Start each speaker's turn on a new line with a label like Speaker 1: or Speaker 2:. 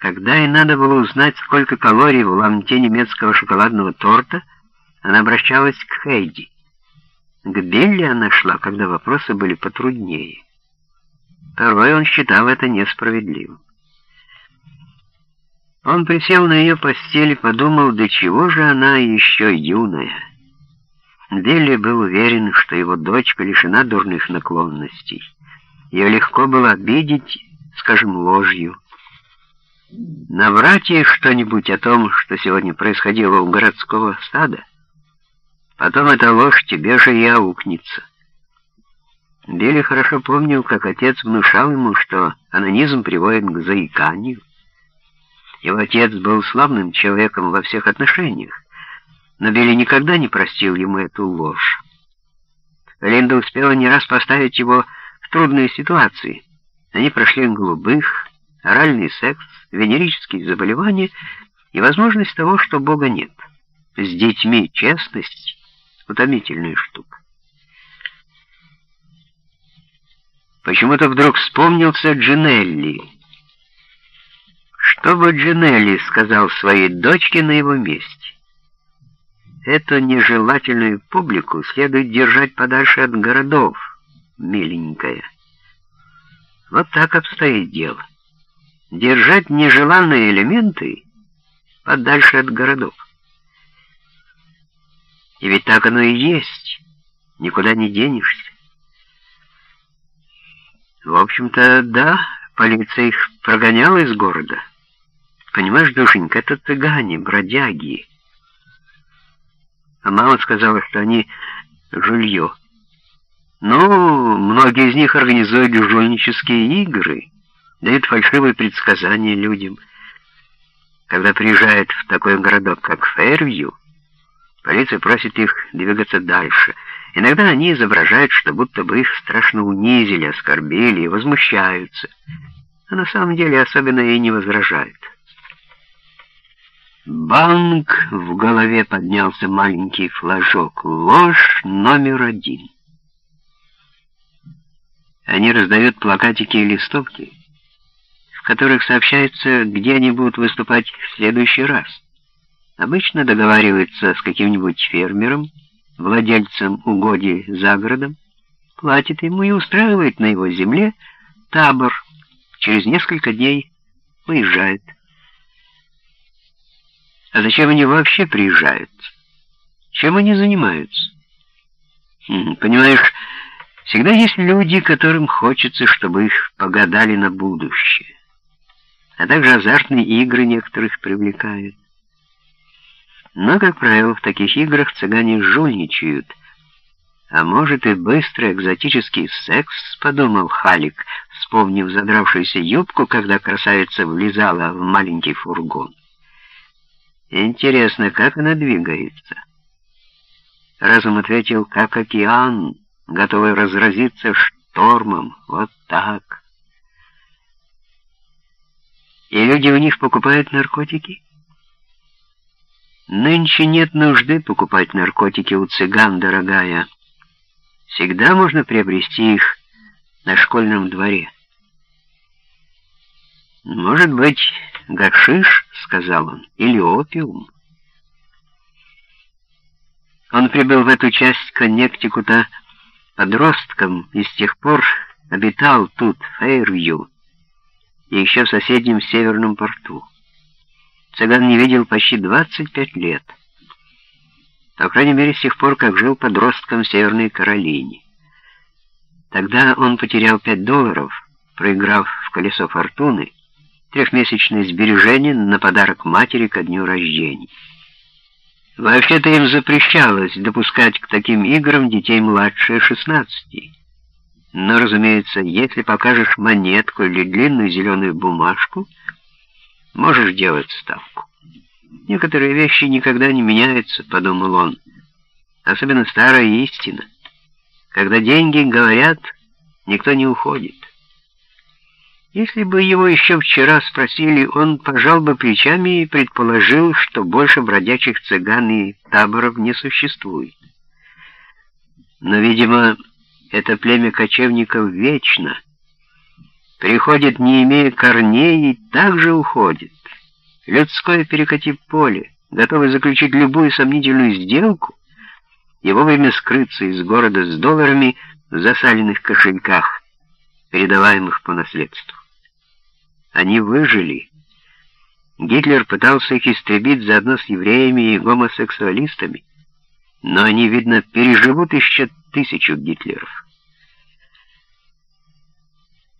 Speaker 1: Когда и надо было узнать, сколько калорий в ломте немецкого шоколадного торта, она обращалась к Хейди. К Белли она шла, когда вопросы были потруднее. Порой он считал это несправедливым. Он присел на ее постель и подумал, до чего же она еще юная. Билли был уверен, что его дочка лишена дурных наклонностей. Ее легко было обидеть, скажем, ложью. Наврать ей что-нибудь о том, что сегодня происходило у городского стада, потом эта ложь тебе же и аукнется. Билли хорошо помнил, как отец внушал ему, что анонизм приводит к заиканию. Его отец был славным человеком во всех отношениях, но Билли никогда не простил ему эту ложь. Линда успела не раз поставить его в трудные ситуации. Они прошли голубых, оральный секс, венерические заболевания и возможность того, что Бога нет. С детьми честность — утомительная штука. Почему-то вдруг вспомнился Джинелли. Что бы Джинелли сказал своей дочке на его месте? Эту нежелательную публику следует держать подальше от городов, миленькая. Вот так обстоит дело держать нежеланные элементы подальше от городов. И ведь так оно и есть, никуда не денешься. В общем-то, да, полиция их прогоняла из города. Понимаешь, душенька, это цыгане, бродяги. А мама сказала, что они жулье. Ну, многие из них организуют жульнические игры дают фальшивые предсказания людям. Когда приезжает в такой городок, как Фэрвью, полиция просит их двигаться дальше. Иногда они изображают, что будто бы их страшно унизили, оскорбили и возмущаются. А на самом деле особенно и не возражают. Банк в голове поднялся маленький флажок. Ложь номер один. Они раздают плакатики и листовки в которых сообщается, где они будут выступать в следующий раз. Обычно договаривается с каким-нибудь фермером, владельцем угодий за городом, платит ему и устраивает на его земле табор. Через несколько дней уезжает. А зачем они вообще приезжают? Чем они занимаются? Хм, понимаешь, всегда есть люди, которым хочется, чтобы их погадали на будущее а также азартные игры некоторых привлекают. Но, как правило, в таких играх цыгане жульничают. А может и быстрый экзотический секс, подумал Халик, вспомнив задравшуюся юбку, когда красавица влезала в маленький фургон. Интересно, как она двигается? Разум ответил, как океан, готовый разразиться штормом. Вот так. И люди у них покупают наркотики? Нынче нет нужды покупать наркотики у цыган, дорогая. Всегда можно приобрести их на школьном дворе. «Может быть, гашиш, — сказал он, — или опиум?» Он прибыл в эту часть Коннектикута подростком и с тех пор обитал тут, в Фейрвью, и еще в соседнем северном порту. Цыган не видел почти 25 лет. По крайней мере, с тех пор, как жил подростком в Северной Каролине. Тогда он потерял 5 долларов, проиграв в колесо фортуны, трехмесячное сбережение на подарок матери ко дню рождения. Вообще-то им запрещалось допускать к таким играм детей младше 16. Но, разумеется, если покажешь монетку или длинную зеленую бумажку, можешь делать ставку. Некоторые вещи никогда не меняются, подумал он. Особенно старая истина. Когда деньги говорят, никто не уходит. Если бы его еще вчера спросили, он пожал бы плечами и предположил, что больше бродячих цыган и таборов не существует. Но, видимо, это племя кочевников вечно. приходит, не имея корней, и также уходит. Людское перекати поле, готовый заключить любую сомнительную сделку, и вовремя скрыться из города с долларами в засаленных кошельках, передаваемых по наследству. Они выжили. Гитлер пытался их истребить заодно с евреями и гомосексуалистами, но они, видно, переживут еще тысячу Гитлеров.